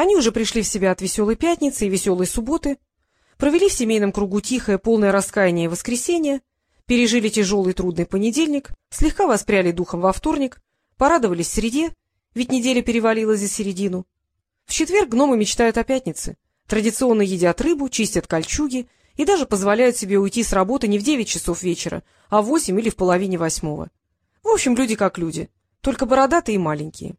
Они уже пришли в себя от веселой пятницы и веселой субботы, провели в семейном кругу тихое, полное раскаяние воскресенье, пережили тяжелый трудный понедельник, слегка воспряли духом во вторник, порадовались среде, ведь неделя перевалила за середину. В четверг гномы мечтают о пятнице, традиционно едят рыбу, чистят кольчуги и даже позволяют себе уйти с работы не в девять часов вечера, а в восемь или в половине восьмого. В общем, люди как люди, только бородатые и маленькие.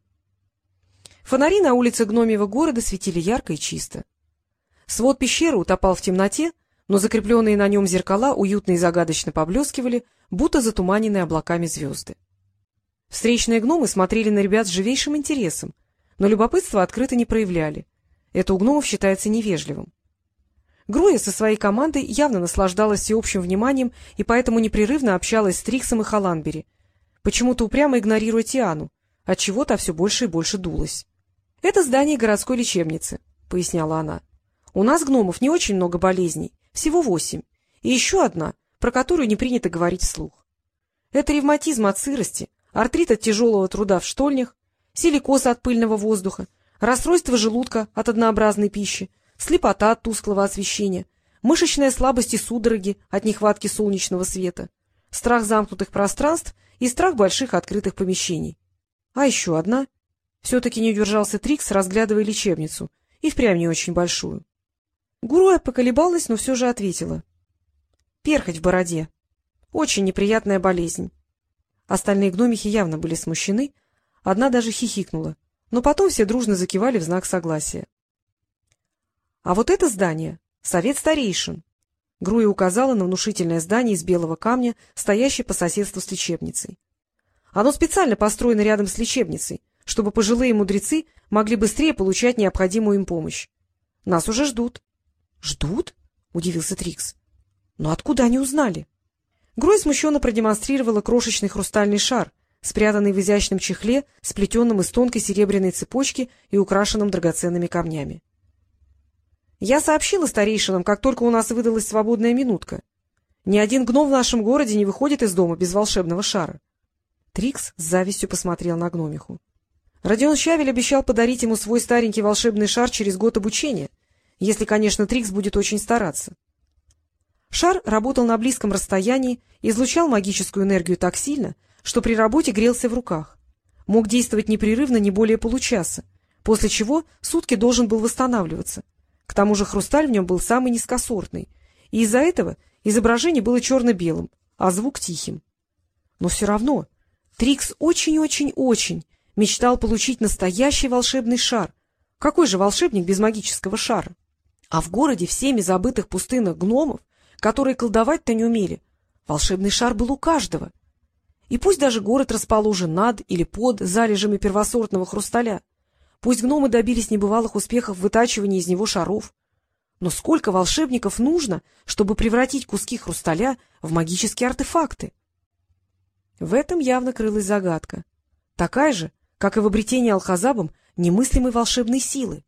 Фонари на улице гномьего города светили ярко и чисто. Свод пещеры утопал в темноте, но закрепленные на нем зеркала уютно и загадочно поблескивали, будто затуманенные облаками звезды. Встречные гномы смотрели на ребят с живейшим интересом, но любопытство открыто не проявляли. Это у гномов считается невежливым. Груя со своей командой явно наслаждалась всеобщим вниманием и поэтому непрерывно общалась с Триксом и Халанбери, почему-то упрямо игнорируя Тиану, отчего та все больше и больше дулась. — Это здание городской лечебницы, — поясняла она. — У нас, гномов, не очень много болезней, всего восемь, и еще одна, про которую не принято говорить вслух. Это ревматизм от сырости, артрит от тяжелого труда в штольнях, силикоз от пыльного воздуха, расстройство желудка от однообразной пищи, слепота от тусклого освещения, мышечная слабость и судороги от нехватки солнечного света, страх замкнутых пространств и страх больших открытых помещений. А еще одна — все-таки не удержался Трикс, разглядывая лечебницу, и впрямь не очень большую. Гуруя поколебалась, но все же ответила. — Перхоть в бороде. Очень неприятная болезнь. Остальные гномихи явно были смущены, одна даже хихикнула, но потом все дружно закивали в знак согласия. — А вот это здание — совет старейшин. Груя указала на внушительное здание из белого камня, стоящее по соседству с лечебницей. Оно специально построено рядом с лечебницей, чтобы пожилые мудрецы могли быстрее получать необходимую им помощь. Нас уже ждут. — Ждут? — удивился Трикс. — Но откуда они узнали? Грой смущенно продемонстрировала крошечный хрустальный шар, спрятанный в изящном чехле, сплетенном из тонкой серебряной цепочки и украшенном драгоценными камнями. — Я сообщила старейшинам, как только у нас выдалась свободная минутка. Ни один гном в нашем городе не выходит из дома без волшебного шара. Трикс с завистью посмотрел на гномиху. Родион Щавель обещал подарить ему свой старенький волшебный шар через год обучения, если, конечно, Трикс будет очень стараться. Шар работал на близком расстоянии, излучал магическую энергию так сильно, что при работе грелся в руках. Мог действовать непрерывно не более получаса, после чего сутки должен был восстанавливаться. К тому же хрусталь в нем был самый низкосортный, и из-за этого изображение было черно-белым, а звук тихим. Но все равно Трикс очень-очень-очень мечтал получить настоящий волшебный шар. Какой же волшебник без магического шара? А в городе всеми забытых пустынных гномов, которые колдовать-то не умели, волшебный шар был у каждого. И пусть даже город расположен над или под залежами первосортного хрусталя, пусть гномы добились небывалых успехов в вытачивании из него шаров, но сколько волшебников нужно, чтобы превратить куски хрусталя в магические артефакты? В этом явно крылась загадка. Такая же, как и в обретении Алхазабом немыслимой волшебной силы.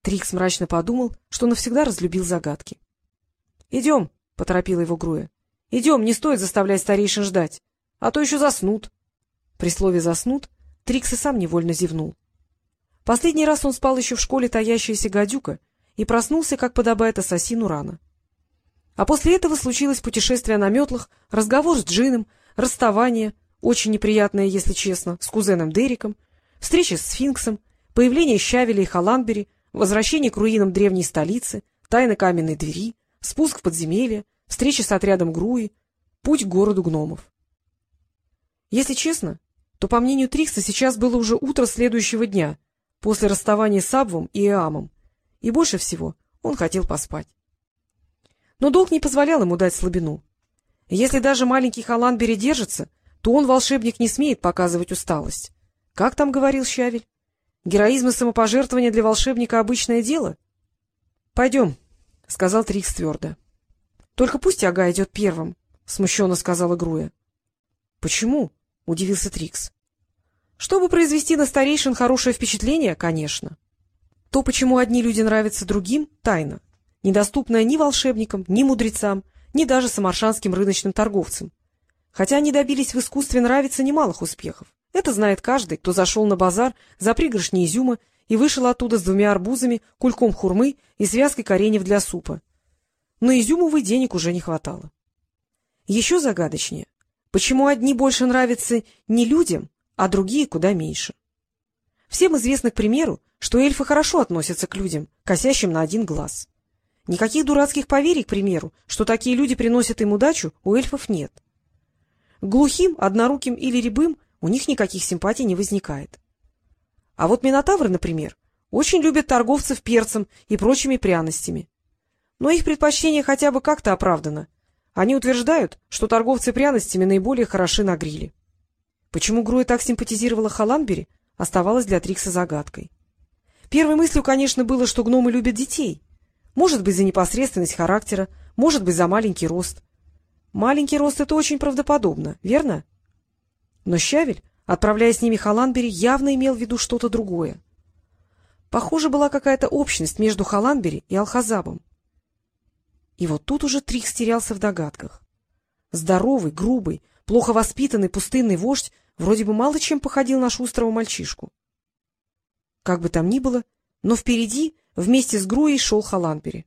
Трикс мрачно подумал, что навсегда разлюбил загадки. — Идем, — поторопила его Груя. — Идем, не стоит заставлять старейшин ждать, а то еще заснут. При слове «заснут» Трикс и сам невольно зевнул. Последний раз он спал еще в школе таящаяся гадюка и проснулся, как подобает ассасину, рано. А после этого случилось путешествие на метлах, разговор с Джином, расставание — очень неприятная, если честно, с кузеном Дериком, встреча с сфинксом, появление Щавеля и Халанбери, возвращение к руинам древней столицы, тайна каменной двери, спуск в подземелье, встреча с отрядом Груи, путь к городу гномов. Если честно, то, по мнению Трикса, сейчас было уже утро следующего дня, после расставания с Абвом и Эамом, и больше всего он хотел поспать. Но долг не позволял ему дать слабину. Если даже маленький Халанбери держится, то он, волшебник, не смеет показывать усталость. Как там говорил Щавель? Героизм и самопожертвование для волшебника — обычное дело? — Пойдем, — сказал Трикс твердо. — Только пусть Ага идет первым, — смущенно сказала Груя. — Почему? — удивился Трикс. — Чтобы произвести на старейшин хорошее впечатление, конечно. То, почему одни люди нравятся другим, — тайна, недоступная ни волшебникам, ни мудрецам, ни даже самаршанским рыночным торговцам. Хотя они добились в искусстве нравиться немалых успехов. Это знает каждый, кто зашел на базар за пригоршни изюма и вышел оттуда с двумя арбузами, кульком хурмы и связкой кореньев для супа. Но изюмовой денег уже не хватало. Еще загадочнее, почему одни больше нравятся не людям, а другие куда меньше. Всем известно, к примеру, что эльфы хорошо относятся к людям, косящим на один глаз. Никаких дурацких поверий, к примеру, что такие люди приносят им удачу, у эльфов нет. Глухим, одноруким или рябым у них никаких симпатий не возникает. А вот минотавры, например, очень любят торговцев перцем и прочими пряностями. Но их предпочтение хотя бы как-то оправдано. Они утверждают, что торговцы пряностями наиболее хороши на гриле. Почему Груя так симпатизировала Халанбери, оставалось для Трикса загадкой. Первой мыслью, конечно, было, что гномы любят детей. Может быть, за непосредственность характера, может быть, за маленький рост. Маленький рост — это очень правдоподобно, верно? Но Щавель Отправляя с ними Халанбери, явно имел в виду что-то другое. Похоже, была какая-то общность между Халанбери и Алхазабом. И вот тут уже Трих стерялся в догадках. Здоровый, грубый, плохо воспитанный пустынный вождь вроде бы мало чем походил на шустрого мальчишку. Как бы там ни было, но впереди вместе с Груей шел Халанбери.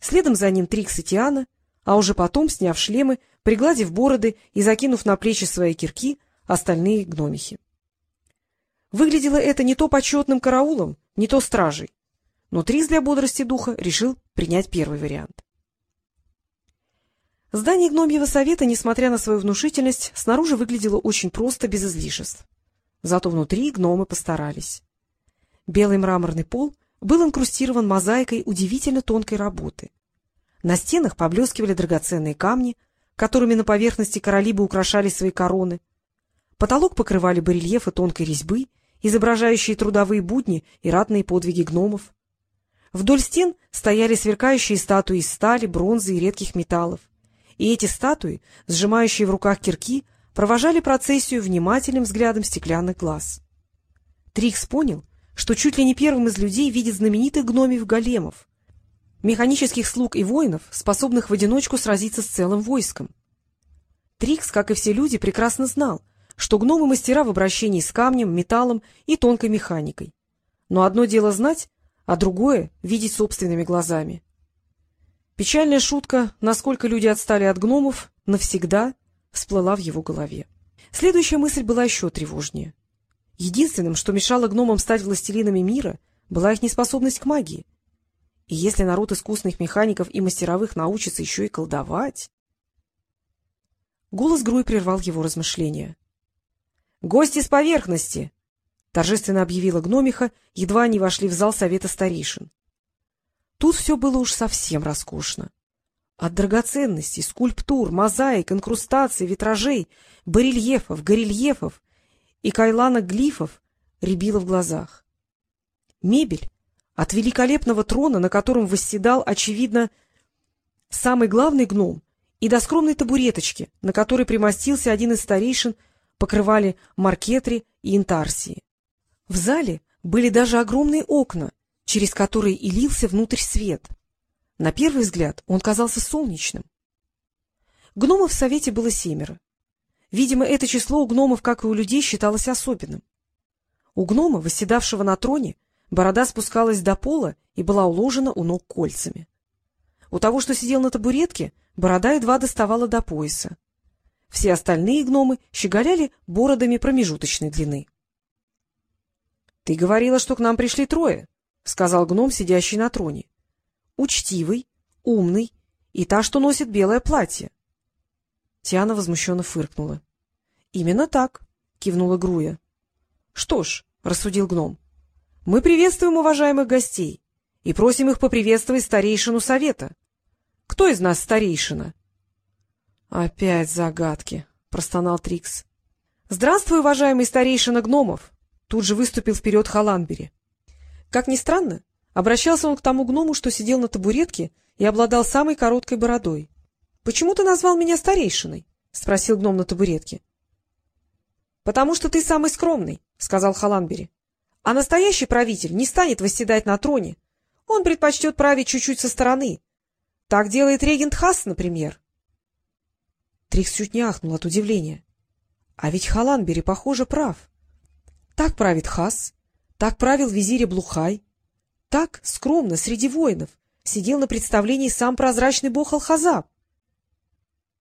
Следом за ним Трикс и Тиана, а уже потом, сняв шлемы, пригладив бороды и закинув на плечи свои кирки, остальные гномихи. Выглядело это не то почетным караулом, не то стражей, но Трис для бодрости духа решил принять первый вариант. Здание гномьего совета, несмотря на свою внушительность, снаружи выглядело очень просто, без излишеств. Зато внутри гномы постарались. Белый мраморный пол был инкрустирован мозаикой удивительно тонкой работы. На стенах поблескивали драгоценные камни, которыми на поверхности короли бы украшали свои короны — Потолок покрывали барельефы тонкой резьбы, изображающие трудовые будни и ратные подвиги гномов. Вдоль стен стояли сверкающие статуи из стали, бронзы и редких металлов. И эти статуи, сжимающие в руках кирки, провожали процессию внимательным взглядом стеклянных глаз. Трикс понял, что чуть ли не первым из людей видит знаменитых гномев-големов, механических слуг и воинов, способных в одиночку сразиться с целым войском. Трикс, как и все люди, прекрасно знал, что гномы мастера в обращении с камнем, металлом и тонкой механикой. Но одно дело знать, а другое — видеть собственными глазами. Печальная шутка, насколько люди отстали от гномов, навсегда всплыла в его голове. Следующая мысль была еще тревожнее. Единственным, что мешало гномам стать властелинами мира, была их неспособность к магии. Если народ искусных механиков и мастеровых научится еще и колдовать... Голос Груй прервал его размышления. — Гости с поверхности! — торжественно объявила гномиха, едва они вошли в зал совета старейшин. Тут все было уж совсем роскошно. От драгоценностей, скульптур, мозаик, инкрустаций, витражей, барельефов, горельефов и кайлана глифов рябило в глазах. Мебель от великолепного трона, на котором восседал, очевидно, самый главный гном, и до скромной табуреточки, на которой примостился один из старейшин — покрывали маркетри и интарсии. В зале были даже огромные окна, через которые и лился внутрь свет. На первый взгляд он казался солнечным. Гномов в совете было семеро. Видимо, это число у гномов, как и у людей, считалось особенным. У гнома, восседавшего на троне, борода спускалась до пола и была уложена у ног кольцами. У того, что сидел на табуретке, борода едва доставала до пояса. Все остальные гномы щеголяли бородами промежуточной длины. — Ты говорила, что к нам пришли трое, — сказал гном, сидящий на троне. — Учтивый, умный и та, что носит белое платье. Тиана возмущенно фыркнула. — Именно так, — кивнула Груя. — Что ж, — рассудил гном, — мы приветствуем уважаемых гостей и просим их поприветствовать старейшину совета. Кто из нас старейшина? — Опять загадки, — простонал Трикс. — Здравствуй, уважаемый старейшина гномов! — тут же выступил вперед Халанбери. Как ни странно, обращался он к тому гному, что сидел на табуретке и обладал самой короткой бородой. — Почему ты назвал меня старейшиной? — спросил гном на табуретке. — Потому что ты самый скромный, — сказал Халанбери. — А настоящий правитель не станет восседать на троне. Он предпочтет править чуть-чуть со стороны. Так делает регент Хас, например. Трикс чуть не ахнул от удивления. А ведь Халанбери, похоже, прав. Так правит Хас, Так правил визирь Блухай. Так, скромно, среди воинов, сидел на представлении сам прозрачный бог Алхазаб.